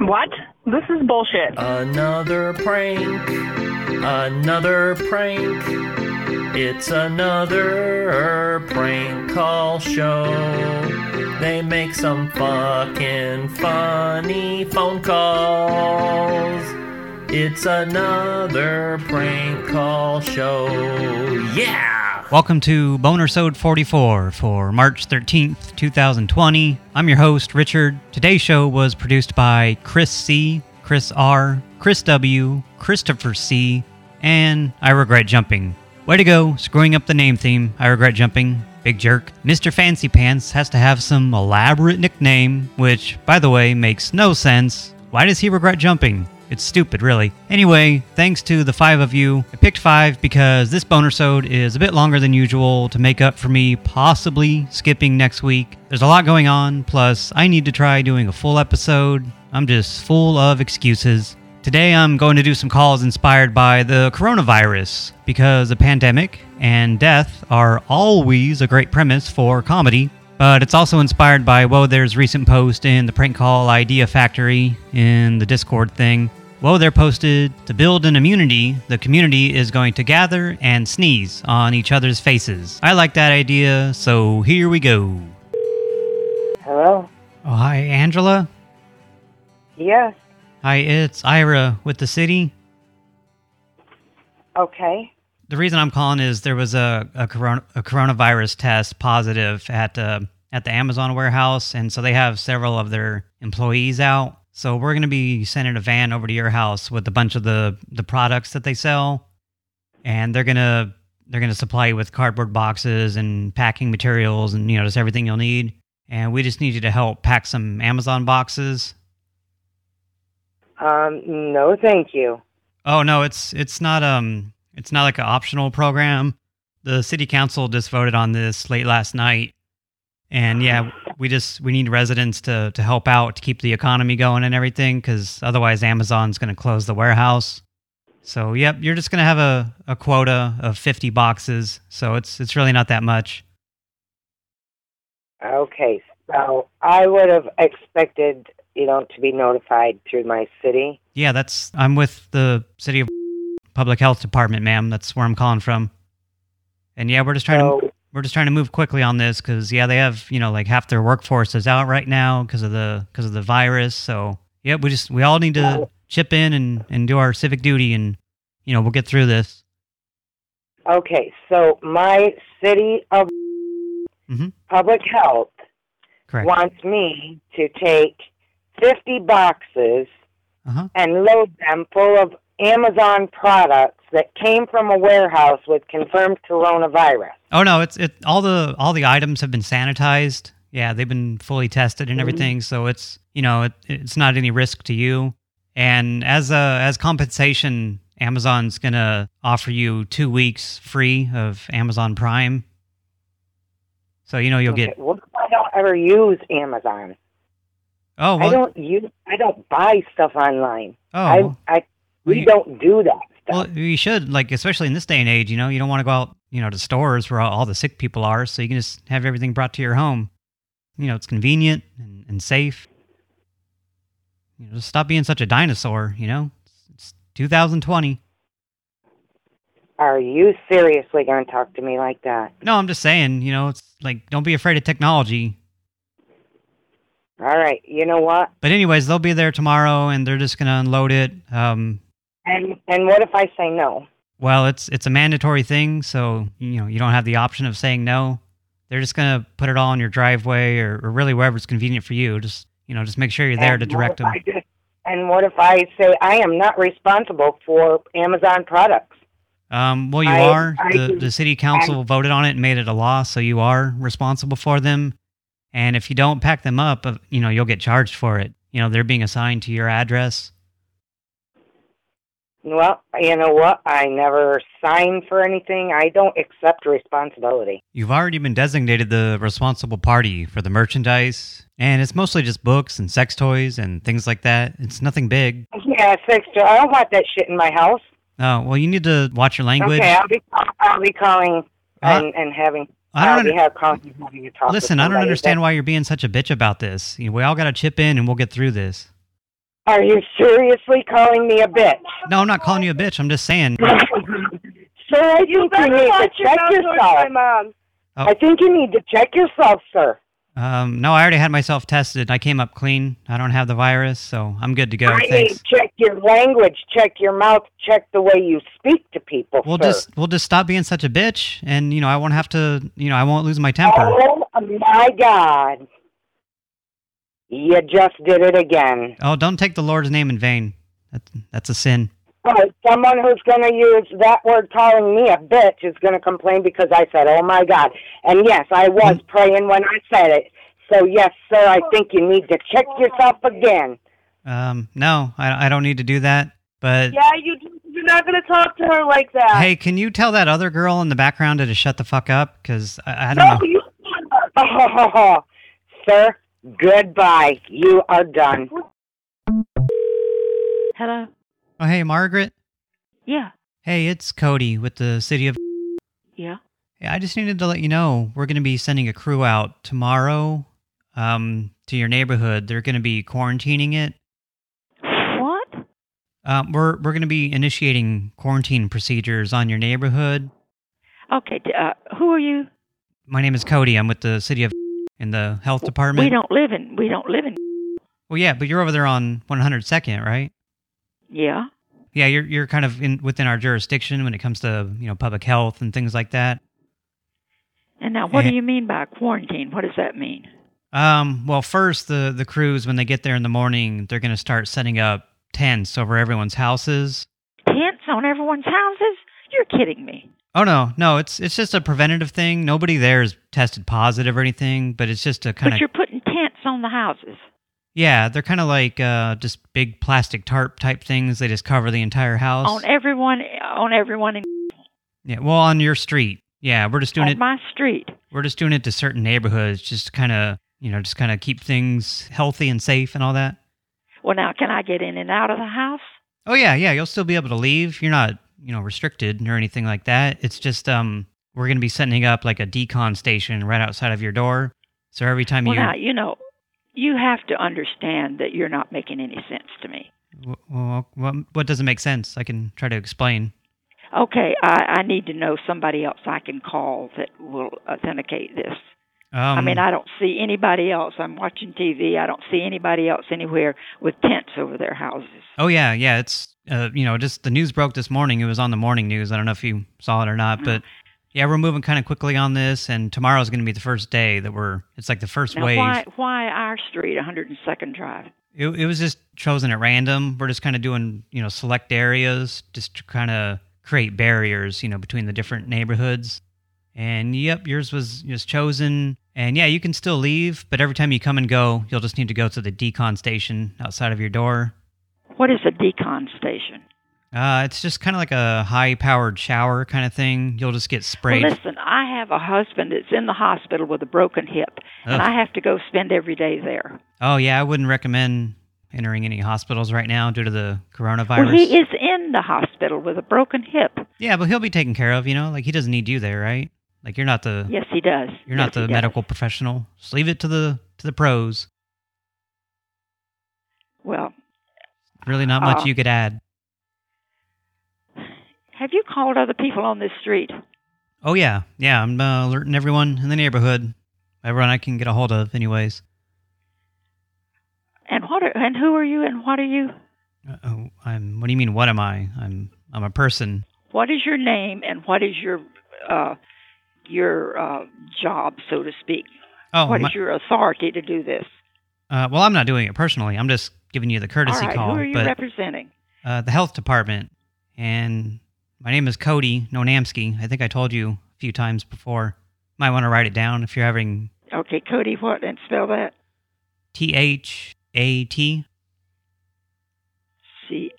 What? This is bullshit. Another prank. Another prank. It's another prank call show. They make some fucking funny phone calls. It's another prank call show. Yeah! Welcome to Bonersode 44 for March 13th, 2020. I'm your host, Richard. Today's show was produced by Chris C., Chris R., Chris W., Christopher C., and I Regret Jumping. Way to go, screwing up the name theme. I Regret Jumping. Big jerk. Mr. Fancy Pants has to have some elaborate nickname, which, by the way, makes no sense. Why does he regret jumping? It's stupid, really. Anyway, thanks to the five of you. I picked five because this bonersode is a bit longer than usual to make up for me possibly skipping next week. There's a lot going on, plus I need to try doing a full episode. I'm just full of excuses. Today I'm going to do some calls inspired by the coronavirus because the pandemic and death are always a great premise for comedy. But it's also inspired by Whoa There's recent post in the prank call idea factory in the Discord thing. Whoa There posted to build an immunity, the community is going to gather and sneeze on each other's faces. I like that idea, so here we go. Hello? Oh, hi, Angela. Yes. Hi, it's Ira with the city. Okay. The reason I'm calling is there was a a, corona, a coronavirus test positive at uh, at the Amazon warehouse, and so they have several of their employees out. So we're going to be sending a van over to your house with a bunch of the the products that they sell, and they're gonna they're gonna supply you with cardboard boxes and packing materials and you know just everything you'll need. And we just need you to help pack some Amazon boxes. Um, no, thank you. Oh no, it's it's not um it's not like an optional program. The city council just voted on this late last night. And yeah, we just we need residents to to help out to keep the economy going and everything cuz otherwise Amazon's going to close the warehouse. So, yep, you're just going to have a a quota of 50 boxes. So it's it's really not that much. Okay, so I would have expected, you know, to be notified through my city. Yeah, that's I'm with the city of public health department, ma'am. That's where I'm calling from. And yeah, we're just trying So, to we're just trying to move quickly on this because yeah, they have you know like half their workforce is out right now because of the because of the virus. So yeah, we just we all need to chip in and and do our civic duty, and you know we'll get through this. okay, so my city of Mhm. public health Correct. wants me to take 50 boxes Uh huh. and load them full of Amazon products that came from a warehouse with confirmed coronavirus. Oh no, it's it all the all the items have been sanitized. Yeah, they've been fully tested and mm-hmm. everything, so it's you know it, it's not any risk to you. And as a as compensation, Amazon's gonna offer you two weeks free of Amazon Prime. So you know you'll Okay, get if I don't ever use Amazon? oh I don't use. I don't buy stuff online. oh I, I, Well, we you- don't do that stuff. well you should like especially in this day and age. You know you don't want to go out you know to stores where all, the sick people are, so you can just have everything brought to your home. You know it's convenient and, and safe. You know, just stop being such a dinosaur. You know it's 2020. Are you seriously going to talk to me like that? No, I'm just saying. You know it's like don't be afraid of technology. All right. You know what? But anyways, they'll be there tomorrow, and they're just gonna unload it. Um, And and what if I say no? Well, it's it's a mandatory thing, so you know you don't have the option of saying no. They're just gonna put it all in your driveway or, or really it's convenient for you. Just you know, just make sure you're there And to direct them. just- and what if I say I am not responsible for Amazon products? Um, well, you I- are. I the the city council voted on it and made it a law, so you are responsible for them. And if you don't pack them up, uh, you know you'll get charged for it. You know they're being assigned to your address. Well, you know what? I never signed for anything. I don't accept responsibility. You've already been designated the responsible party for the merchandise, and it's mostly just books and sex toys and things like that. It's nothing big. Yeah, six. I don't want that shit in my house. Oh, well, you need to watch your language. Okay, I'll be I'll be calling Uh, and, and having I don't under- have calling and having you talk. Listen, I don't understand why you're being such a bitch about this. You know, we all got to chip in and we'll get through this. Are you seriously calling me a bitch? No, I'm not calling you a bitch. I'm just saying. Sir, I think you need to your check yourself. mom. Oh. I think you need to check yourself, sir. Um, no, I already had myself tested. I came up clean. I don't have the virus, so I'm good to go. I mean, Thanks. check your language, check your mouth, check the way you speak to people, We'll sir. just we'll just stop being such a bitch, and you know I won't have to. You know I won't lose my temper. Oh, my God. You just did it again. Oh, don't take the Lord's name in vain. That, that's a sin. But someone who's going to use that word calling me a bitch is going to complain because I said, oh, my God. And, yes, I was Mm. praying when I said it. So, yes, sir, I think you need to check yourself again. Um, no, I, I don't need to do that. But Yeah, you, you're not going to talk to her like that. hey, can you tell that other girl in the background to just shut the fuck up? Because I, I don't no, know. you... Oh, sir, goodbye. You are done. Hello? Oh, hey, Margaret. Yeah. Hey, it's Cody with the city of. Yeah. Yeah, I just needed to let you know we're going to be sending a crew out tomorrow um, to your neighborhood. They're going to be quarantining it. What? Um, we're we're going to be initiating quarantine procedures on your neighborhood. Okay, uh, who are you? My name is Cody. I'm with the city of in the health department. We don't live in, we don't live in, Well, yeah, but you're over there on 102nd, right? yeah. Yeah, you're you're kind of in within our jurisdiction when it comes to you know public health and things like that. And now what Eh. do you mean by quarantine? What does that mean? Um, well, first the the crews when they get there in the morning, they're going to start setting up tents over everyone's houses. Tents on everyone's houses? You're kidding me. Oh no, no, it's it's just a preventative thing. Nobody there is tested positive or anything, but it's just a kind of. But you're putting tents on the houses. yeah, they're kind of like uh just big plastic tarp type things. They just cover the entire house. On everyone, on everyone in yeah, well, on your street. Yeah, we're just doing on it. my street. we're just doing it to certain neighborhoods, just kind of you know, just kind of keep things healthy and safe and all that. Well, now, can I get in and out of the house? Oh yeah, yeah, you'll still be able to leave. You're not, you know, restricted or anything like that. It's just um we're going to be setting up like a decon station right outside of your door. So every time Well, you now, you know, you have to understand that you're not making any sense to me. Well, what, what doesn't make sense? I can try to explain. Okay, I, I need to know somebody else I can call that will authenticate this. Um, I mean, I don't see anybody else. I'm watching TV. I don't see anybody else anywhere with tents over their houses. oh yeah, yeah. It's uh, you know, just the news broke this morning. It was on the morning news. I don't know if you saw it or not, but yeah, we're moving kind of quickly on this, and tomorrow is going to be the first day that we're. It's like the first Now, wave. why why our street, 102nd Drive? It, it was just chosen at random. We're just kind of doing, you know, select areas just to kind of create barriers, you know, between the different neighborhoods. And yep, yours was just chosen. And yeah, you can still leave, but every time you come and go, you'll just need to go to the decon station outside of your door. What is a decon station? Uh, it's just kind of like a high-powered shower kind of thing. You'll just get sprayed. Well, listen, I have a husband that's in the hospital with a broken hip, and I have to go spend every day there. oh yeah, I wouldn't recommend entering any hospitals right now due to the coronavirus. Well, he is in the hospital with a broken hip. Yeah, but he'll be taken care of. You know, like he doesn't need you there, right? Like you're not the Yes, he does. You're Yes, not the medical professional. Just leave it to the to the pros. Well, Really, not much Uh, you could add. have you called other people on this street? Oh yeah, yeah. I'm uh, alerting everyone in the neighborhood, everyone I can get a hold of, anyways. And what? Are, and who are you? And what are you? Uh, oh, I'm. What do you mean? What am I? I'm. I'm a person. What is your name? And what is your uh, your uh, job, so to speak? Oh, What is my- your authority to do this? uh, well, I'm not doing it personally. I'm just giving you the courtesy right, call. who are you but representing? uh, the health department, and my name is Cody Nonamsky. I think I told you a few times before. Might want to write it down if you're having Okay, Cody, what? And spell that. T H A T. See,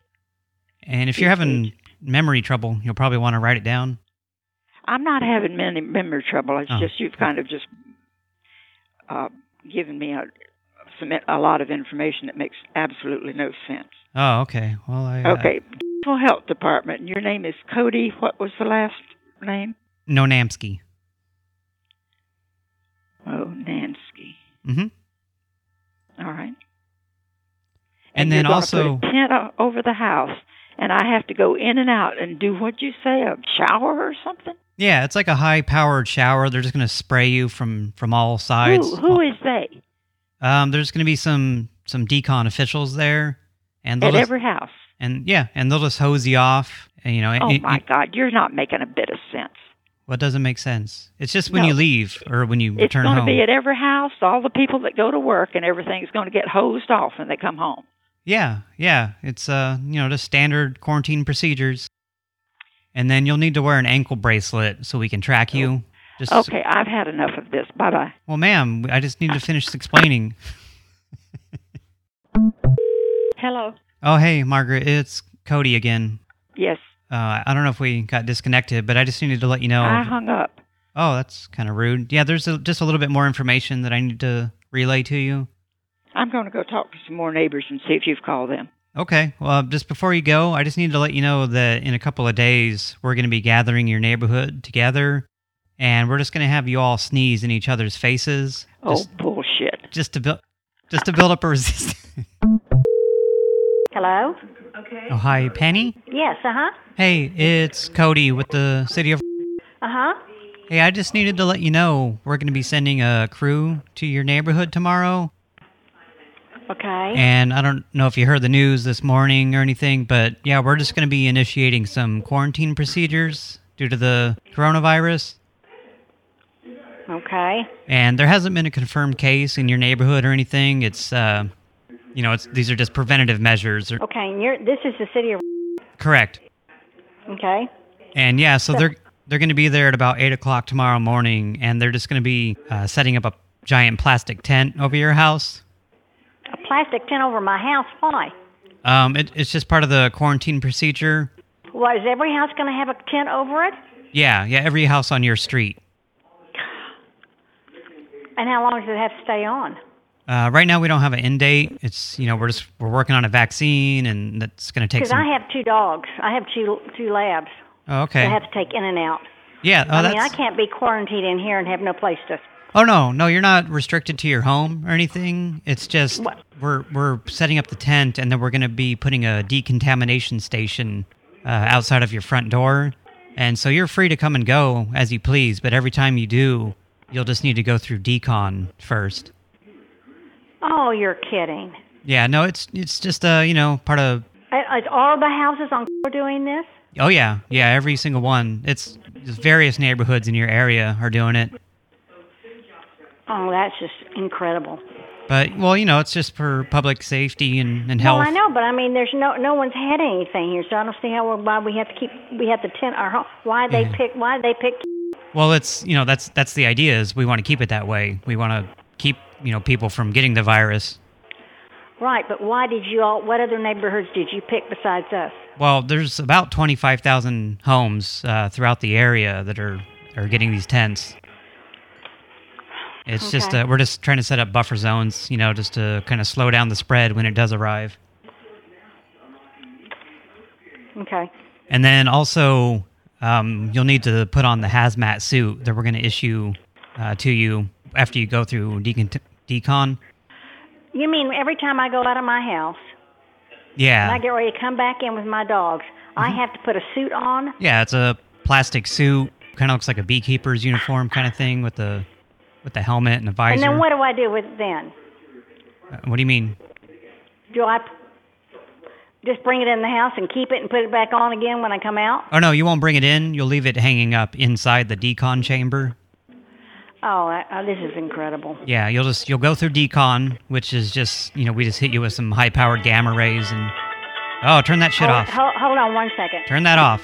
And if you're having memory trouble, you'll probably want to write it down. I'm not having many memory trouble. It's Oh. just you've kind of just uh, given me a, some, a lot of information that makes absolutely no sense. Oh, okay. Well, I uh, Okay, National Health Department. Your name is Cody. What was the last name? no Namsky. Oh, Nansky. Mm-hmm. All right. And you're then also- tent over the house, and I have to go in and out and do what you say, a shower or something. Yeah, it's like a high-powered shower. They're just going to spray you from from all sides. Who who is they Um, there's going to be some some decon officials there, and they'll at just, every house? and yeah, and they'll just hose you off. And you know, Oh it- my it- God, you're not making a bit of sense. what doesn't make sense? It's just when No. you leave or when you It's return going to home. be at every house. All the people that go to work and everything's going to get hosed off when they come home. Yeah, yeah. It's uh, you know, just standard quarantine procedures. And then you'll need to wear an ankle bracelet so we can track you. Just Okay, I've had enough of this. Bye bye. Well, ma'am, I just need to finish explaining. Hello. Oh, hey, Margaret, it's Cody again. Yes, Uh, I don't know if we got disconnected, but I just needed to let you know. I hung up. Oh, that's kind of rude. Yeah, there's a, just a little bit more information that I need to relay to you. I'm going to go talk to some more neighbors and see if you've called them. Okay. Well, just before you go, I just need to let you know that in a couple of days, we're going to be gathering your neighborhood together, and we're just going to have you all sneeze in each other's faces. Oh, Just, bullshit. just to build, just to build up a resistance. Hello? Okay. Oh, hi, Penny. Yes, uh-huh. Hey, it's Cody with the city of. Uh-huh. Hey, I just needed to let you know we're going to be sending a crew to your neighborhood tomorrow. Okay. And I don't know if you heard the news this morning or anything, but yeah, we're just going to be initiating some quarantine procedures due to the coronavirus. Okay. And there hasn't been a confirmed case in your neighborhood or anything. It's, uh, you know, it's these are just preventative measures. Or, Okay, and you're, this is the city of... correct. Okay. And yeah, so they're they're going to be there at about eight o'clock tomorrow morning, and they're just going to be uh, setting up a giant plastic tent over your house. A plastic tent over my house, why? Um, it, it's just part of the quarantine procedure. What, is every house going to have a tent over it? Yeah, yeah, every house on your street. And how long does it have to stay on? Uh, right now, we don't have an end date. It's you know we're just we're working on a vaccine, and that's going to take Because. I have two dogs. I have two two labs. oh, okay. I have to take in and out. yeah. Oh, I that's. mean, I can't be quarantined in here and have no place to... Oh no, no, you're not restricted to your home or anything. It's just What? we're we're setting up the tent, and then we're going to be putting a decontamination station uh, outside of your front door, and so you're free to come and go as you please. But every time you do, you'll just need to go through decon first. Oh, you're kidding. Yeah, no, it's it's just uh you know part of. Are are all the houses on doing this? Oh yeah, yeah, every single one. It's various neighborhoods in your area are doing it. Oh, that's just incredible. But well, you know, it's just for public safety and, and health. Well, I know, but I mean, there's no no one's had anything here, so I don't see how why we have to keep we have to tent our home. Why they Yeah. pick? Why they pick? Well, it's you know that's that's the idea is we want to keep it that way. We want to keep you know people from getting the virus. Right, but why did you all? What other neighborhoods did you pick besides us? Well, there's about twenty five thousand homes uh, throughout the area that are are getting these tents. It's just Okay. uh, we're just trying to set up buffer zones, you know, just to kind of slow down the spread when it does arrive. Okay. And then also, um, you'll need to put on the hazmat suit that we're going to issue uh, to you after you go through decon. decon. You mean every time I go out of my house Yeah. and I get ready to come back in with my dogs, I have to put a suit on? Yeah, it's a plastic suit. Kind of looks like a beekeeper's uniform kind of thing with the with the helmet and the visor. And then what do I do with it then? Uh, what do you mean? Do I just bring it in the house and keep it and put it back on again when I come out? Oh no, you won't bring it in. You'll leave it hanging up inside the decon chamber. Oh, I, oh this is incredible. Yeah, you'll just you'll go through decon, which is just you know we just hit you with some high powered gamma rays and oh turn that shit hold, off. Hold, hold on one second. Turn that off.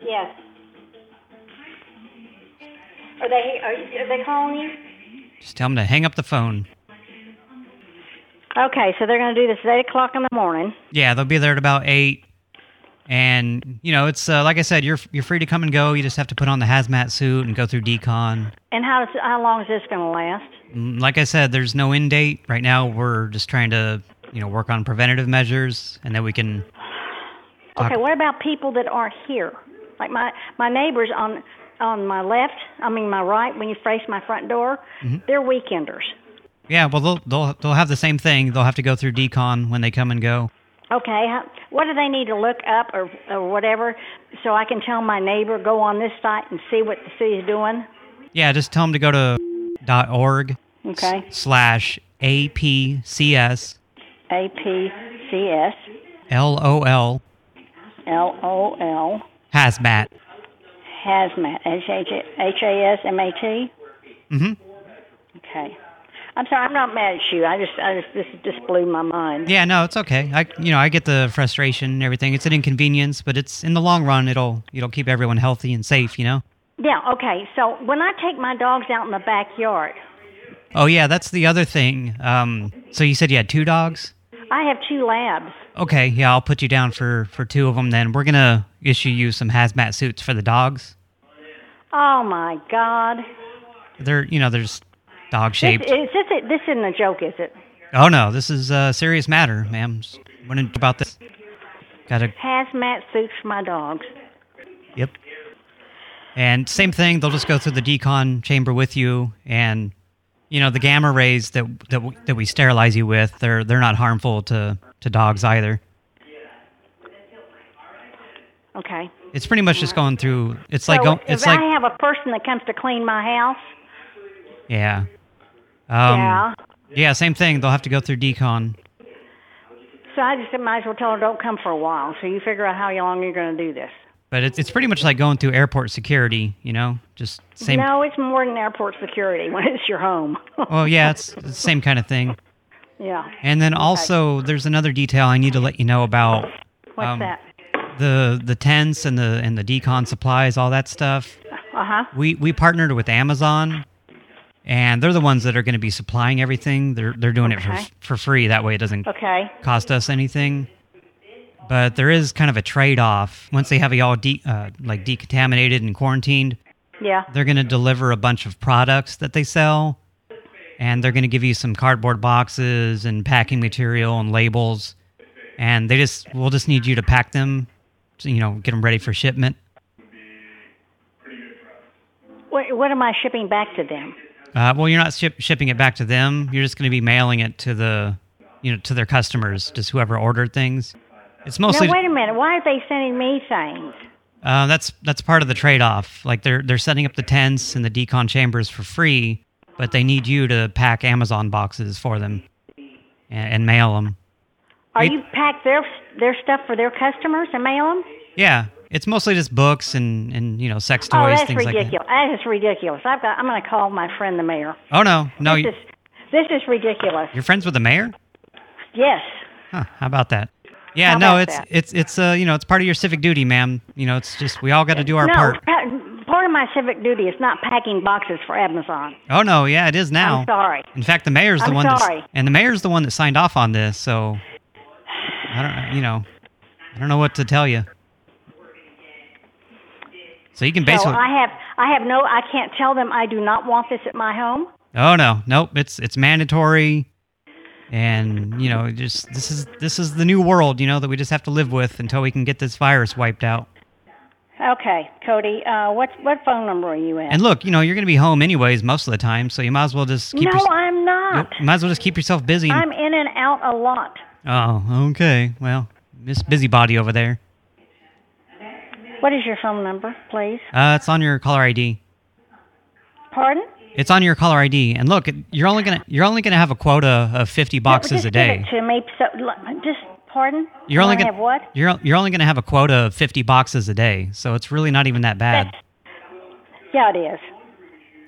Yes. Are they are, are they calling you? Just tell them to hang up the phone. Okay, so they're going to do this at eight o'clock in the morning. Yeah, they'll be there at about eight. And you know, it's uh, like I said, you're you're free to come and go. You just have to put on the hazmat suit and go through decon. And how does how long is this going to last? Mm, Like I said, there's no end date right now. We're just trying to you know work on preventative measures, and then we can. Talk- Okay, what about people that aren't here? Like my my neighbors on on my left, I mean my right, when you face my front door, they're weekenders. Yeah, well, they'll, they'll, they'll have the same thing. They'll have to go through decon when they come and go. Okay. What do they need to look up or or whatever, so I can tell my neighbor go on this site and see what the city's doing? Yeah, just tell them to go to dot .org Okay. slash APCS A P C S LOL L O L hazmat. hazmat H H H A S M A T. hmm Okay. I'm sorry. I'm not mad at you. I just I just this just blew my mind. Yeah, no, it's okay. I you know I get the frustration and everything. It's an inconvenience, but it's in the long run it'll it'll keep everyone healthy and safe. You know. Yeah. Okay. So when I take my dogs out in the backyard, Oh yeah, that's the other thing. Um, so you said you had two dogs. I have two labs. Okay, yeah, I'll put you down for for two of them. Then we're gonna issue you some hazmat suits for the dogs. Oh my God. They're you know there's dog This, shaped. is this this isn't a joke, is it? Oh no, this is a serious matter, ma'am. Wondering about this. Got to Hazmat suits for my dogs. Yep. And same thing, they'll just go through the decon chamber with you, and you know the gamma rays that that that we sterilize you with, they're they're not harmful to to dogs either. Okay. It's pretty much just going through. It's like so go, if it's like I have a person that comes to clean my house, yeah, um, yeah. yeah, same thing. They'll have to go through decon. So I just might as well tell her don't come for a while. So you figure out how long you're going to do this. But it's it's pretty much like going through airport security, you know, just same. No, it's more than airport security when it's your home. Well, yeah, it's the same kind of thing. yeah. And then also, there's another detail I need to let you know about. What's um, that? the the tents and the and the decon supplies, all that stuff. Uh huh. We we partnered with Amazon, and they're the ones that are going to be supplying everything. They're they're doing Okay. it for for free. That way, it doesn't Okay. cost us anything. But there is kind of a trade off. Once they have you all de uh, like decontaminated and quarantined, Yeah. they're going to deliver a bunch of products that they sell, and they're going to give you some cardboard boxes and packing material and labels, and they just we'll just need you to pack them, to, you know, get them ready for shipment. What, what am I shipping back to them? Uh, well, you're not ship, shipping it back to them. You're just going to be mailing it to the, you know, to their customers, just whoever ordered things. It's mostly now wait a minute. Why are they sending me things? uh, that's that's part of the trade-off. Like they're they're setting up the tents and the decon chambers for free, but they need you to pack Amazon boxes for them and, and mail them. Are you pack their their stuff for their customers and mail them? Yeah, it's mostly just books and and you know sex toys, oh, that's things like ridiculous. that. That is ridiculous. I've got. I'm going to call my friend the mayor. Oh no, no, this you, is this is ridiculous. you're friends with the mayor? Yes. Huh, how about that? Yeah, How no, it's that? it's it's uh you know it's part of your civic duty, ma'am. You know, it's just we all got to do our no, part. pa- part of my civic duty is not packing boxes for Amazon. Oh no, yeah, it is now. I'm sorry. In fact, the mayor's the I'm one sorry. that's and the mayor's the one that signed off on this. So I don't, you know, I don't know what to tell you. So you can So basically. I have I have no. I can't tell them I do not want this at my home. oh no, nope. It's it's mandatory, and you know, just this is this is the new world. You know that we just have to live with until we can get this virus wiped out. Okay, Cody. Uh, what what phone number are you at? And look, you know, you're going to be home anyways most of the time, so you might as well just keep. no, I'm not. you might as well just keep yourself busy. I'm in and out a lot. Oh, okay. Well, Miss Busybody over there. What is your phone number, please? Uh, it's on your caller ID. Pardon? It's on your caller ID. And look, you're only gonna you're only gonna have a quota of 50 boxes just a day. Give it to me. So, just pardon. You're only gonna have what? You're you're only gonna have a quota of 50 boxes a day. So it's really not even that bad. That's- Yeah, it is.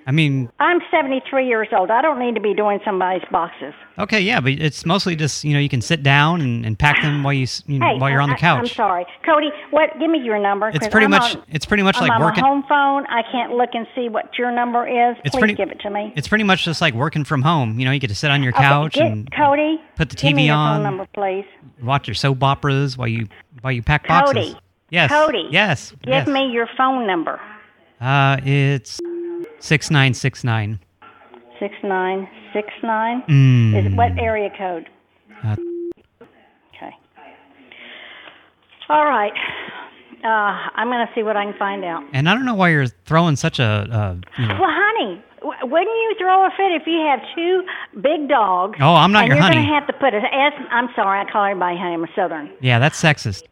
I mean, I'm 73 years old. I don't need to be doing somebody's boxes. okay, yeah, but it's mostly just you know you can sit down and, and pack them while you, you know, hey, while you're on the couch. I'm sorry, Cody. What? Give me your number. It's pretty I'm much on- it's pretty much I'm like on my home phone. I can't look and see what your number is. It's Please pretty give it to me. It's pretty much just like working from home. You know, you get to sit on your Okay, couch get- and Cody. put the TV on. number, please. watch your soap operas while you while you pack boxes. Cody. Yes. Cody. Yes. Give yes. me your phone number. Uh, it's six nine six nine. Six nine six nine. Mm. Is it what area code? Uh, Okay. All right. Uh, I'm going to see what I can find out. and I don't know why you're throwing such a, uh, you know, Well, honey, wouldn't you throw a fit if you have two big dogs? Oh, I'm not your you're honey. gonna have to put a S. I'm sorry, I call everybody honey. I'm a Southern. Yeah, that's sexist.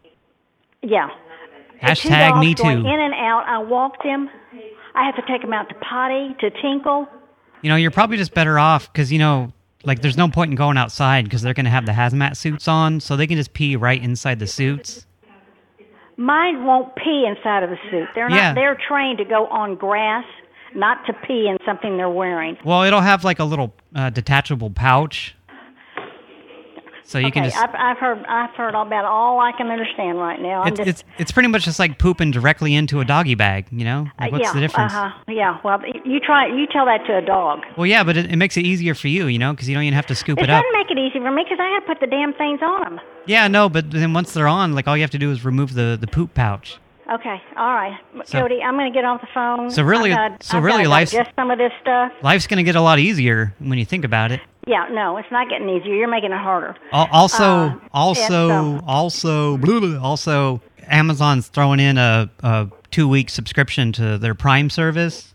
Yeah. Hashtag me too. in and out. I walk them. I have to take them out to potty to tinkle. You know, you're probably just better off because, you know, like there's no point in going outside because they're going to have the hazmat suits on, so they can just pee right inside the suits. Mine won't pee inside of a suit. They're not. Yeah. They're trained to go on grass, not to pee in something they're wearing. Well, it'll have like a little uh, detachable pouch. So you okay, can just... I've, I've heard. I've heard about all I can understand right now. I'm It's, just, it's it's pretty much just like pooping directly into a doggy bag, you know? Like, what's yeah, the difference? Uh-huh. Yeah. Well, you try. You tell that to a dog. Well, yeah, but it, it makes it easier for you, you know, because you don't even have to scoop It it up. doesn't make it easy for me because I got to put the damn things on them. Yeah, no, but then once they're on, like all you have to do is remove the the poop pouch. Okay. All right, So- Cody. I'm going to get off the phone. So really- gotta- so I've really life's- digest some of this stuff. Life's going to get a lot easier when you think about it. Yeah. No, it's not getting easier. You're making it harder. Al- Also, Uh, also, and, um, also, blah, blah, also, Amazon's throwing in a, a two-week subscription to their Prime service.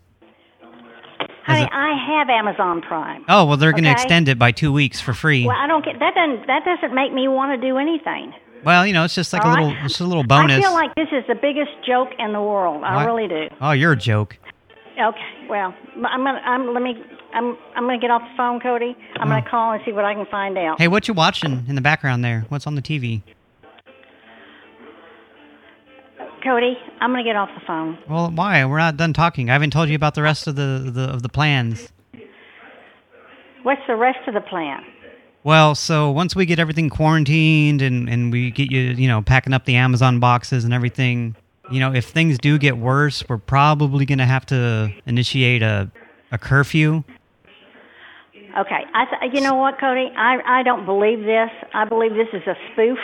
Honey, I have Amazon Prime. Oh, well, they're going to extend it by two weeks for free. Well, I don't get that. Doesn't that doesn't make me want to do anything? Well, you know, it's just like All a right? little, it's a little bonus. I feel like this is the biggest joke in the world. I really do. Oh, you're a joke. Okay. Well, I'm gonna. I'm. Let me. I'm. I'm gonna get off the phone, Cody. I'm gonna oh. call and see what I can find out. Hey, what you watching in the background there? What's on the TV? Cody, I'm gonna get off the phone. Well, why? We're not done talking. I haven't told you about the rest of the, the of the plans. What's the rest of the plan? Well, so once we get everything quarantined and, and we get you, you know, packing up the Amazon boxes and everything, you know, if things do get worse, we're probably going to have to initiate a, a curfew. Okay. I. Th- you know what, Cody? I. I don't believe this. I believe this is a spoof,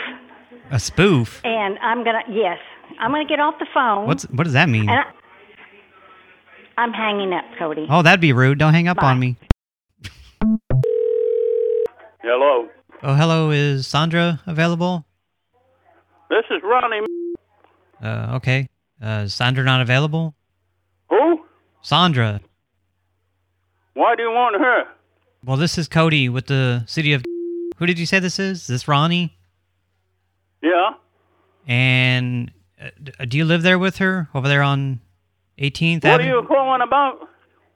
A spoof? and I'm gonna. Yes, I'm gonna get off the phone. What's What does that mean? And I, I'm hanging up, Cody. Oh, that'd be rude. Don't hang up Bye. on me. Hello. Oh, hello. Is Sandra available? This is Ronnie. Uh, okay. Uh, is Sandra not available? Who? Sandra. Why do you want her? Well, this is Cody with the city of... Who did you say this is? Is this Ronnie? Yeah. And uh, do you live there with her over there on 18th What are you calling about?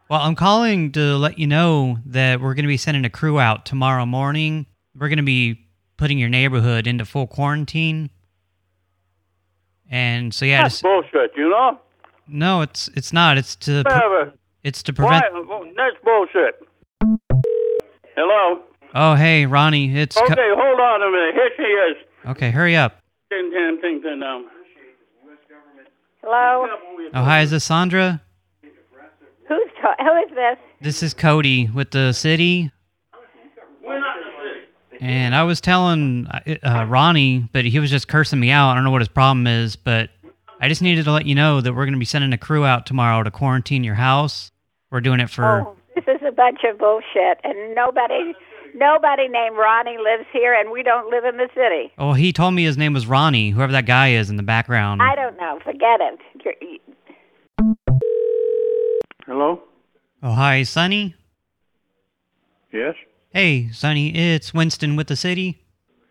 Well, I'm calling to let you know that we're going to be sending a crew out tomorrow morning. We're going to be putting your neighborhood into full quarantine. And so yeah, That's just, bullshit, you know? no, it's it's not. It's to pre- Whatever. it's to Why? prevent. That's bullshit. Hello? Oh, hey, Ronnie, it's Okay, hold on a minute. Here she is. okay. Hurry up. Ten, ten things in um. Hello. Oh, hi, is this Sandra? Who's ta- who is this? This is Cody with the city. And I was telling uh, Ronnie, but he was just cursing me out. I don't know what his problem is, but I just needed to let you know that we're going to be sending a crew out tomorrow to quarantine your house. We're doing it for... Oh, this is a bunch of bullshit, and nobody, nobody named Ronnie lives here, and we don't live in the city. Oh, he told me his name was Ronnie, whoever that guy is in the background. I don't know. Forget it. You're, Hello? Oh, hi, Sonny. Yes? Hey, Sonny, it's Winston with the city.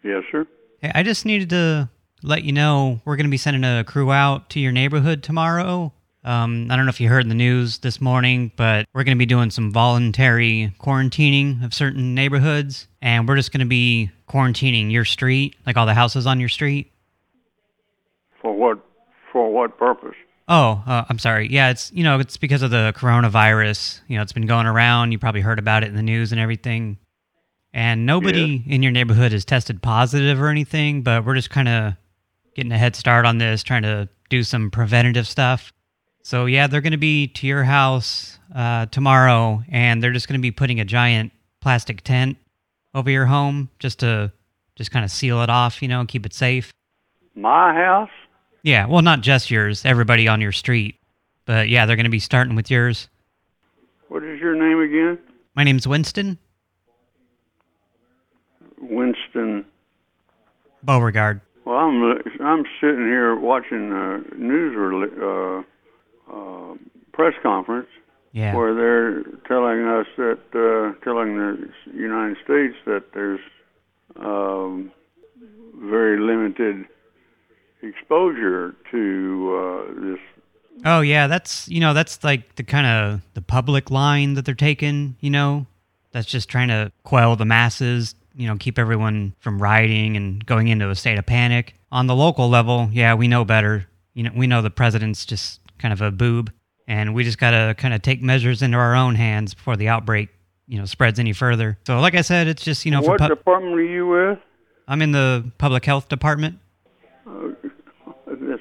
Yes, sir. Hey, I just needed to let you know we're going to be sending a crew out to your neighborhood tomorrow. Um, I don't know if you heard in the news this morning, but we're going to be doing some voluntary quarantining of certain neighborhoods, and we're just going to be quarantining your street, like all the houses on your street. For what? For what purpose? Oh, uh, I'm sorry. Yeah, it's you know it's because of the coronavirus. You know, it's been going around. You probably heard about it in the news and everything. And nobody in your neighborhood has tested positive or anything, but we're just kind of getting a head start on this, trying to do some preventative stuff. So yeah, they're going to be to your house uh, tomorrow, and they're just going to be putting a giant plastic tent over your home just to just kind of seal it off, you know, keep it safe. My house? Yeah, well, not just yours, everybody on your street. But yeah, they're going to be starting with yours. What is your name again? My name's Winston Winston. Beauregard. Well, I'm I'm sitting here watching a news uh, uh, press conference, Yeah. where they're telling us that, uh, telling the United States that there's um, very limited exposure to uh, this. Oh yeah, that's you know that's like the kind of the public line that they're taking. You know, that's just trying to quell the masses. You know, keep everyone from rioting and going into a state of panic. On the local level, yeah, we know better. You know, we know the president's just kind of a boob, and we just gotta kind of take measures into our own hands before the outbreak, you know, spreads any further. So, like I said, it's just you know, what department are you with? I'm in the public health department. Uh, this,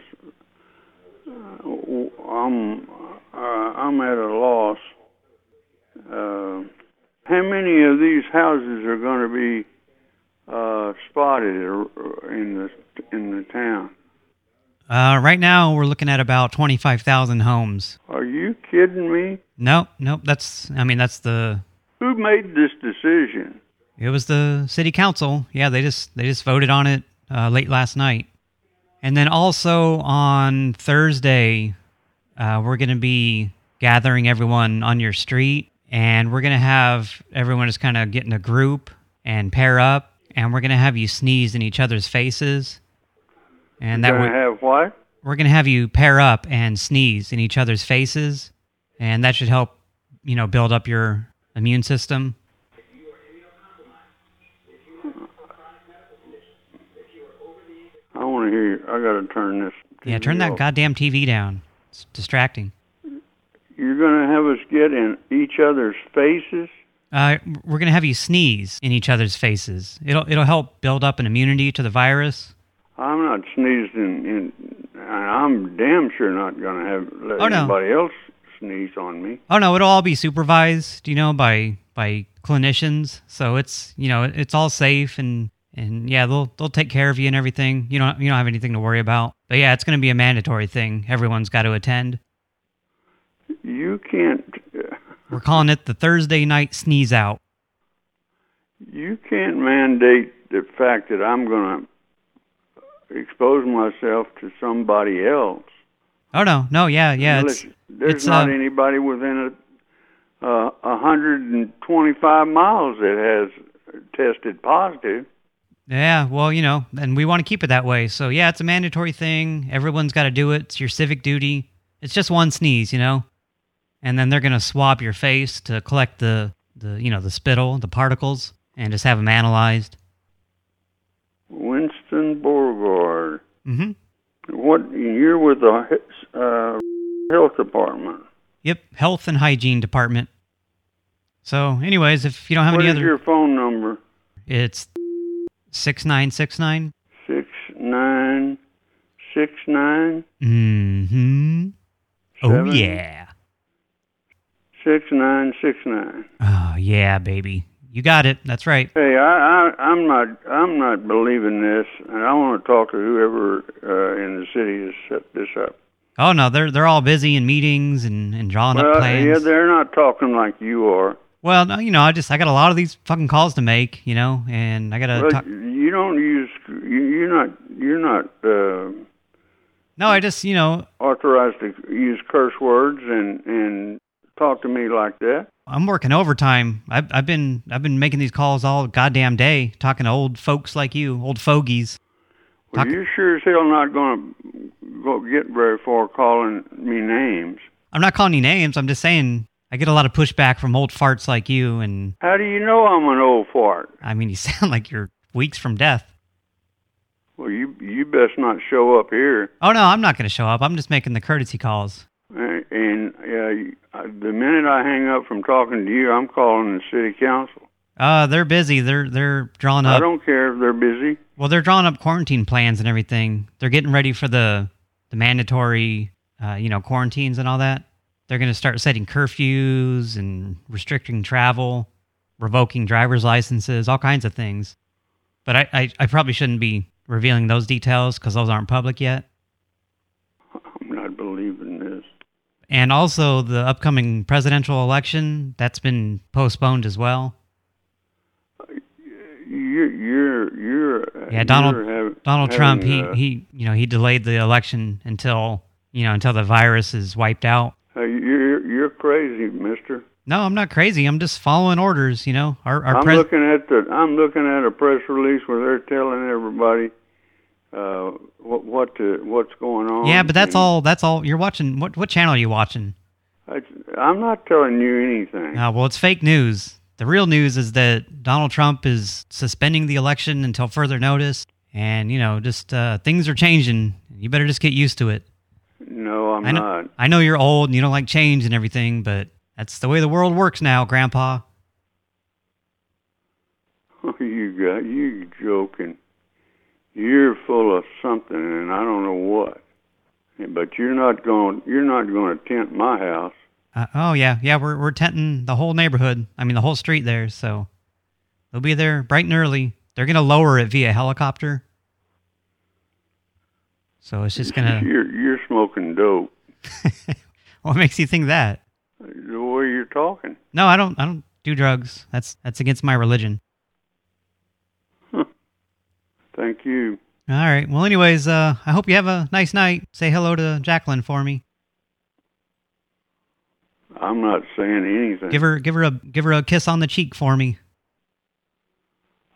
uh, I'm uh, I'm at a loss. How many of these houses are going to be uh, spotted in the in the town? Uh, right now, we're looking at about twenty five thousand homes. Are you kidding me? Nope, nope. That's I mean that's the Who made this decision? It was the city council. Yeah, they just they just voted on it uh, late last night. And then also on Thursday, uh, we're going to be gathering everyone on your street, and we're going to have everyone just kind of get in a group and pair up, and we're going to have you sneeze in each other's faces. And that Gonna way, have what? we're going to have you pair up and sneeze in each other's faces, and that should help, you know, build up your immune system. I want to hear. You. I got to turn this. Yeah, TV turn that off. goddamn TV down. It's distracting. You're going to have us get in each other's faces. Uh, we're gonna have you sneeze in each other's faces. It'll it'll help build up an immunity to the virus. I'm not sneezing in. and I'm damn sure not going to have let Oh, no. anybody else sneeze on me. Oh no, it'll all be supervised, you know, by by clinicians. So it's you know it's all safe and and yeah, they'll they'll take care of you and everything. You don't you don't have anything to worry about. But yeah, it's gonna be a mandatory thing. Everyone's got to attend. You can't. We're calling it the Thursday night sneeze out. You can't mandate the fact that I'm going to expose myself to somebody else. Oh no, no, yeah, yeah. It's There's it's, not uh, anybody within a uh, 125 miles that has tested positive. Yeah, well, you know, and we want to keep it that way. So, yeah, it's a mandatory thing. Everyone's got to do it. It's your civic duty. It's just one sneeze, you know? And then they're going to swab your face to collect the, the, you know, the spittle, the particles, and just have them analyzed. Winston Beauregard. Mm-hmm. What you're with the uh, health department? Yep, health and hygiene department. So, anyways, if you don't have What any is other... your phone number? It's 6969. Six nine six nine Mm-hmm. Six nine six nine. Oh, yeah, baby. You got it. That's right. Hey, I, I I'm not I'm not believing this, and I want to talk to whoever uh, in the city has set this up. Oh no, they're they're all busy in meetings and, and drawing well, up plans. yeah, they're not talking like you are. well, no, you know, I just I got a lot of these fucking calls to make, you know, and I gotta Well, talk. you don't use you, you're not you're not uh, No, I just you know authorized to use curse words and and talk to me like that. I'm working overtime. I've I've been I've been making these calls all goddamn day, talking to old folks like you, old fogies. Well, Talk- you're sure as hell not going to go get very far calling me names. I'm not calling you names. I'm just saying I get a lot of pushback from old farts like you, and How do you know I'm an old fart? I mean, you sound like you're weeks from death. Well, you you best not show up here. Oh no, I'm not going to show up. I'm just making the courtesy calls. And uh, the minute I hang up from talking to you, I'm calling the city council. Uh, they're busy. They're they're drawing up. I don't care if they're busy. Well, they're drawing up quarantine plans and everything. They're getting ready for the the mandatory, uh, you know, quarantines and all that. They're going to start setting curfews and restricting travel, revoking driver's licenses, all kinds of things. But I, I, I probably shouldn't be revealing those details because those aren't public yet. I'm not believing this. And also the upcoming presidential election that's been postponed as well. You're you're you're Yeah, Donald you're have- Donald Trump he having, uh, he you know he delayed the election until you know until the virus is wiped out. uh, you're you're crazy, Mister. No, I'm not crazy. I'm just following orders. You know, our our I'm looking at the. I'm looking at a press release where they're telling everybody uh, what what to, what's going on. Yeah, but that's and all. That's all. You're watching. What what channel are you watching? I, I'm not telling you anything. Uh, well, it's fake news. The real news is that Donald Trump is suspending the election until further notice, and you know, just uh, things are changing. You better just get used to it. No, I'm I know. not. I know you're old and you don't like change and everything, but that's the way the world works now, Grandpa. you got you joking. You're full of something, and I don't know what. But you're not going. You're not going to tent my house. Uh, oh yeah, yeah. We're we're tenting the whole neighborhood. I mean, the whole street there. So they'll be there bright and early. They're gonna lower it via helicopter. So it's just gonna. You're you're smoking dope. what makes you think that? The way you're talking. No, I don't. I don't do drugs. That's that's against my religion. Thank you. All right. Well, anyways, uh, I hope you have a nice night. Say hello to Jacqueline for me. I'm not saying anything. Give her give her a give her a kiss on the cheek for me.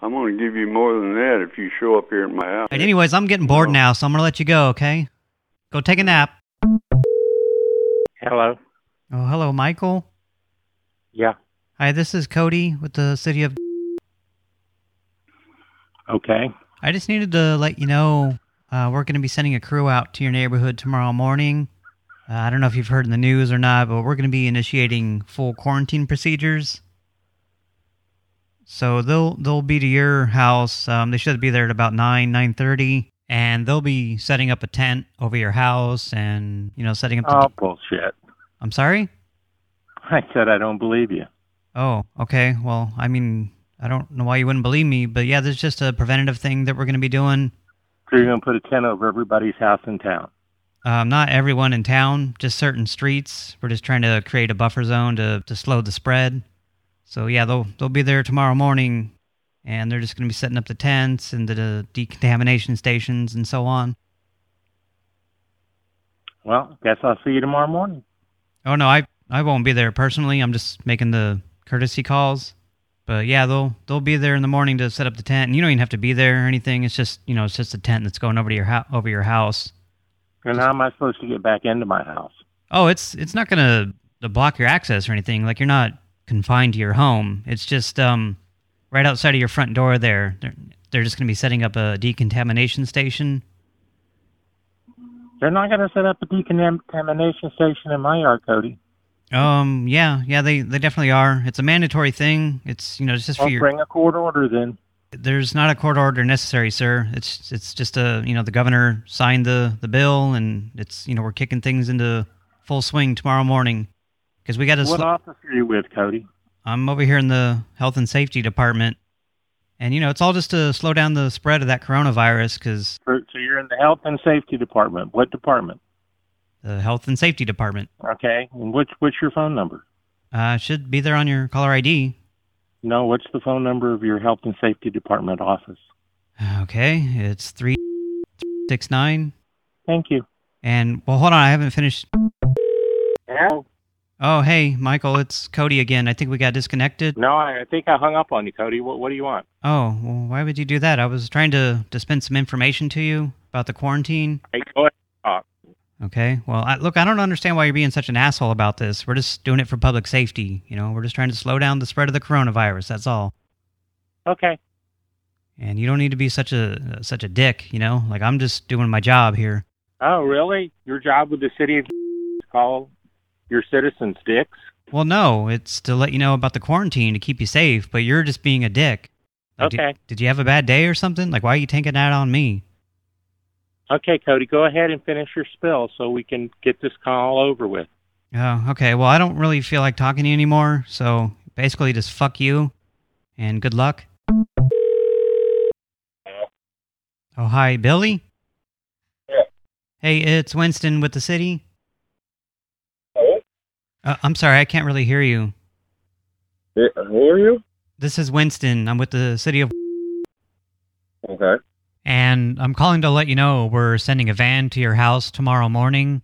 I'm going to give you more than that if you show up here at my house. All right, anyways, I'm getting bored now, so I'm gonna let you go. Okay. Go take a nap. Hello. Oh, hello, Michael. Yeah. Hi, this is Cody with the city of. Okay. I just needed to let you know uh, we're going to be sending a crew out to your neighborhood tomorrow morning. Uh, I don't know if you've heard in the news or not, but we're going to be initiating full quarantine procedures. So they'll they'll be to your house. Um, they should be there at about nine nine thirty, and they'll be setting up a tent over your house, and you know setting up. Oh, bullshit. I'm sorry. I said I don't believe you. Oh, okay. Well, I mean, I don't know why you wouldn't believe me, but yeah, there's just a preventative thing that we're going to be doing. So you're going to put a tent over everybody's house in town. Um, not everyone in town, just certain streets. We're just trying to create a buffer zone to, to slow the spread. So yeah, they'll they'll be there tomorrow morning, and they're just going to be setting up the tents and the decontamination stations and so on. Well, guess I'll see you tomorrow morning. Oh no, I I won't be there personally. I'm just making the courtesy calls. But yeah, they'll they'll be there in the morning to set up the tent, and you don't even have to be there or anything. It's just you know it's just a tent that's going over to your house over your house. And how am I supposed to get back into my house? Oh, it's it's not gonna to block your access or anything. Like you're not confined to your home. It's just um right outside of your front door. There, they're they're just gonna be setting up a decontamination station. They're not going to set up a decontamination station in my yard, Cody. Um, yeah, yeah, they they definitely are. It's a mandatory thing. It's you know it's just for Well, your. bring a court order then. There's not a court order necessary, sir. It's it's just a you know the governor signed the the bill, and it's you know we're kicking things into full swing tomorrow morning because we got to. What office are you with, Cody? I'm over here in the health and safety department, and you know it's all just to slow down the spread of that coronavirus because So so you're in the health and safety department. What department? The health and safety department Okay. And which what's your phone number? uh, should be there on your caller ID. No, what's the phone number of your health and safety department office? Okay, it's three six nine. Thank you. And well, hold on, I haven't finished. Yeah. Oh, hey, Michael, it's Cody again. I think we got disconnected. No, I I think I hung up on you, Cody. What what do you want? Oh, well, why would you do that? I was trying to dispense some information to you about the quarantine. Hey, go ahead. Talk. Okay. Well, I, look, I don't understand why you're being such an asshole about this. We're just doing it for public safety. You know, we're just trying to slow down the spread of the coronavirus. That's all. Okay. And you don't need to be such a such a dick. You know, like I'm just doing my job here. Oh, really? Your job with the city of is call your citizens dicks? Well, no, it's to let you know about the quarantine to keep you safe. But you're just being a dick. Like, did- Okay. Did, you have a bad day or something? Like, why are you taking that on me? Okay, Cody, go ahead and finish your spill so we can get this call over with. Oh, okay. Well, I don't really feel like talking to you anymore. So basically, just fuck you, and good luck. Oh, hi, Billy. Yeah. Hey, it's Winston with the city. Hello? Uh, I'm sorry, I can't really hear you. Yeah, who are you? This is Winston. I'm with the city of, Okay. And I'm calling to let you know we're sending a van to your house tomorrow morning.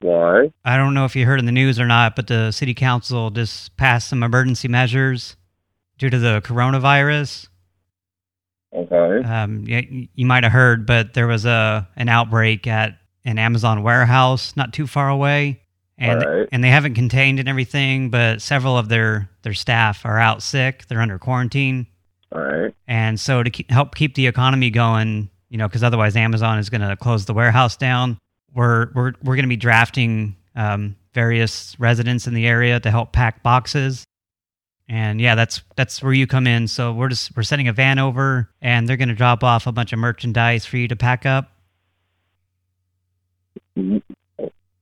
Why? I don't know if you heard in the news or not, but the city council just passed some emergency measures due to the coronavirus. Okay. Um, yeah, y- you might have heard, but there was a an outbreak at an Amazon warehouse not too far away, and Alright. and they haven't contained and everything, but several of their their staff are out sick. They're under quarantine, All right. and so to keep, help keep the economy going, you know, because otherwise Amazon is going to close the warehouse down. We're we're we're going to be drafting um, various residents in the area to help pack boxes. And yeah, that's that's where you come in. So we're just we're sending a van over, and they're going to drop off a bunch of merchandise for you to pack up.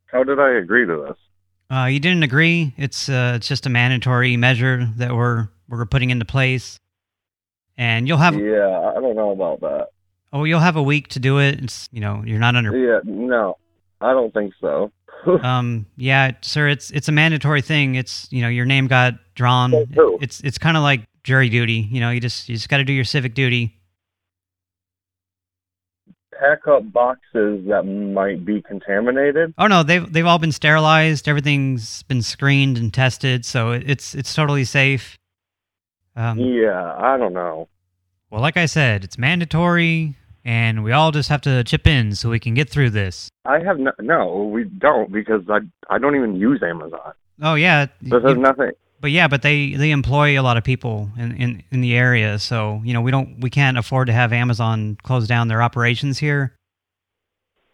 How did I agree to this? Uh, you didn't agree. It's uh, it's just a mandatory measure that we're we're putting into place, and you'll have Yeah, I don't know about that. oh you'll have a week to do it. It's you know you're not under Yeah, no, I don't think so. um yeah sir it's it's a mandatory thing it's you know your name got drawn it's it's kind of like jury duty you know you just you just got to do your civic duty Pack up boxes that might be contaminated. oh no they've they've all been sterilized everything's been screened and tested so it's it's totally safe um Yeah, I don't know. well like i said it's mandatory and we all just have to chip in so we can get through this I have no. No, we don't because I I don't even use Amazon. oh yeah This has you- nothing. But yeah, but they they employ a lot of people in, in in the area, so you know we don't we can't afford to have Amazon close down their operations here.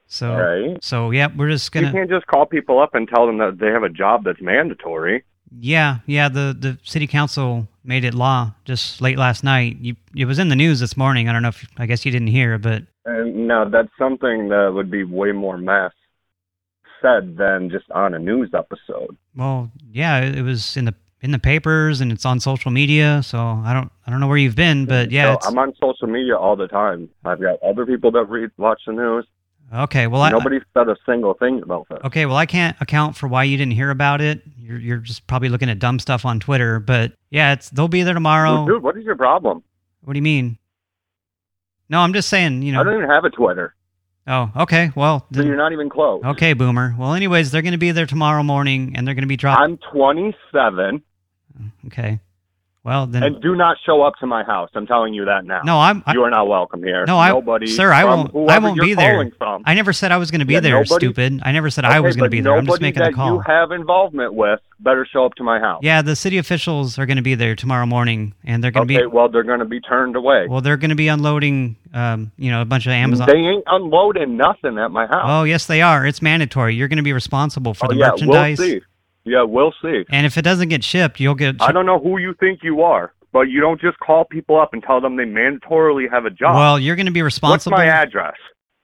So Right. so yeah, we're just gonna You can't just call people up and tell them that they have a job that's mandatory. yeah yeah the the city council made it law just late last night. You it was in the news this morning. I don't know if I guess you didn't hear, but And no, that's something that would be way more mass said than just on a news episode. well yeah it, it was in the in the papers and it's on social media. So I don't I don't know where you've been, but yeah, So it's, I'm on social media all the time. I've got other people that read watch the news. Okay. Well, Nobody said a single thing about this. Okay, well, I can't account for why you didn't hear about it. You're you're just probably looking at dumb stuff on Twitter, but yeah, it's they'll be there tomorrow. Dude, what is your problem? What do you mean? No, I'm just saying, you know. I don't even have a Twitter. Oh, okay. Well, So you're not even close. okay, boomer. Well, anyways, they're going to be there tomorrow morning, and they're going to be dropping. I'm 27, Okay. Well, then. and do not show up to my house. I'm telling you that now. No, I'm- I- you are not welcome here. no, I, nobody. sir, I won't. I won't be there. From. I never said I was going to be Yeah, there. nobody- stupid. I never said I was going to be there. I'm just making a that call. you have involvement with better show up to my house. Yeah, the city officials are going to be there tomorrow morning, and they're going to Okay, be. well, they're going to be turned away. Well, they're going to be unloading, um, you know, a bunch of Amazon. They ain't unloading nothing at my house. Oh, yes, they are. It's mandatory. You're going to be responsible for Oh, the yeah, merchandise. we'll see. Yeah, we'll see. And if it doesn't get shipped, you'll get. I don't know who you think you are, but you don't just call people up and tell them they mandatorily have a job. Well, you're going to be responsible... What's my address?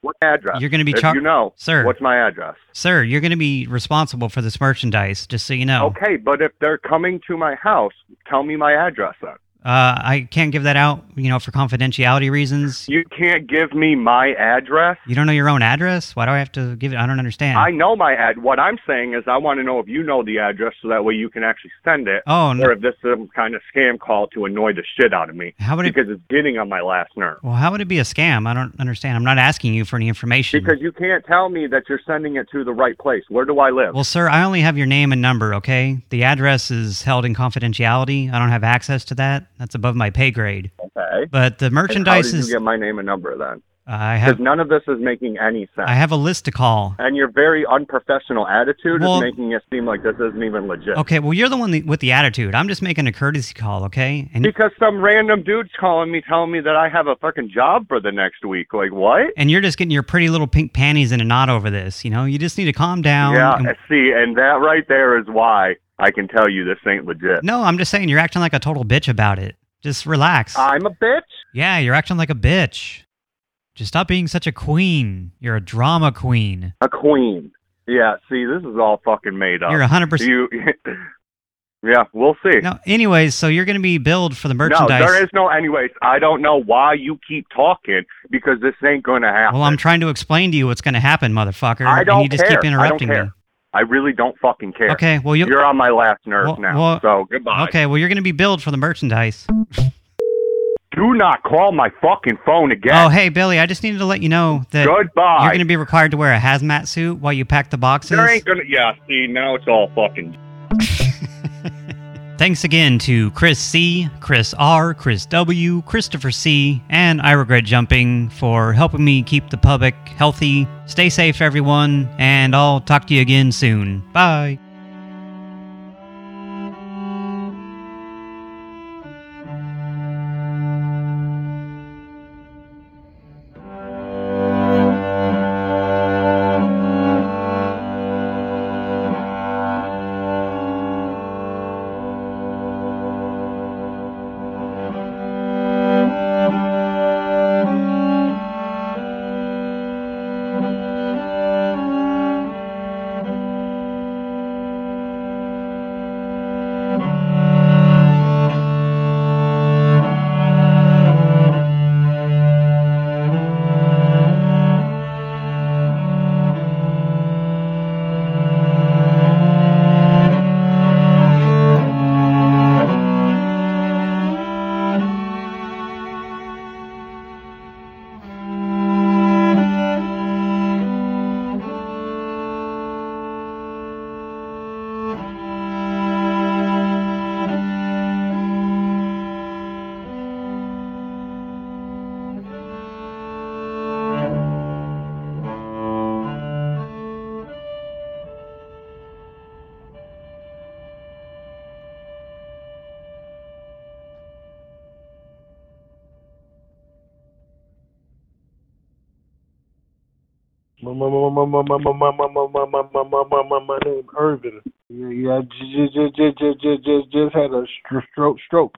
What address? You're gonna be If char- you know, Sir. What's my address? Sir, you're going to be responsible for this merchandise, just so you know. Okay, but if they're coming to my house, tell me my address then. Uh, I can't give that out, you know, for confidentiality reasons. You can't give me my address. You don't know your own address? Why do I have to give it? I don't understand. I know my ad. What I'm saying is, I want to know if you know the address, so that way you can actually send it. Oh, no. Or if this is some kind of scam call to annoy the shit out of me. How would it- Because it's getting on my last nerve. Well, how would it be a scam? I don't understand. I'm not asking you for any information. Because you can't tell me that you're sending it to the right place. Where do I live? Well, sir, I only have your name and number, okay? The address is held in confidentiality. I don't have access to that. That's above my pay grade. okay. But the merchandise did is... you get my name and number then? I Because have none of this is making any sense. I have a list to call. and your very unprofessional attitude Well- is making it seem like this isn't even legit. Okay, well, you're the one that- with the attitude. I'm just making a courtesy call, okay? And Because some random dude's calling me telling me that I have a fucking job for the next week. Like, what? and you're just getting your pretty little pink panties in a knot over this. You know, you just need to calm down. yeah, and- see, and that right there is why I can tell you this ain't legit. no, I'm just saying you're acting like a total bitch about it. Just relax. I'm a bitch? yeah, you're acting like a bitch. Just stop being such a queen. You're a drama queen. A queen. Yeah, see, this is all fucking made up. You're 100%. You, yeah, we'll see. No, anyways, so you're going to be billed for the merchandise. No, merchandise. there is no. Anyways, I don't know why you keep talking because this ain't going to happen. well, I'm trying to explain to you what's going to happen, motherfucker. I don't and you just care. keep interrupting I don't care. me. I really don't fucking care. Okay, well, you- you're on my last nerve Well- now. well- so goodbye. Okay, well, you're going to be billed for the merchandise. Do not call my fucking phone again. Oh, hey, Billy, I just needed to let you know that Goodbye. you're going to be required to wear a hazmat suit while you pack the boxes. There ain't gonna. Yeah, see, now it's all fucking. Thanks again to Chris C., Chris R., Chris W., Christopher C., and I Regret Jumping for helping me keep the public healthy. Stay safe, everyone, and I'll talk to you again soon. Bye. My name Irvin. Yeah, yeah, just, just, just, just, just, had a stroke, stroke.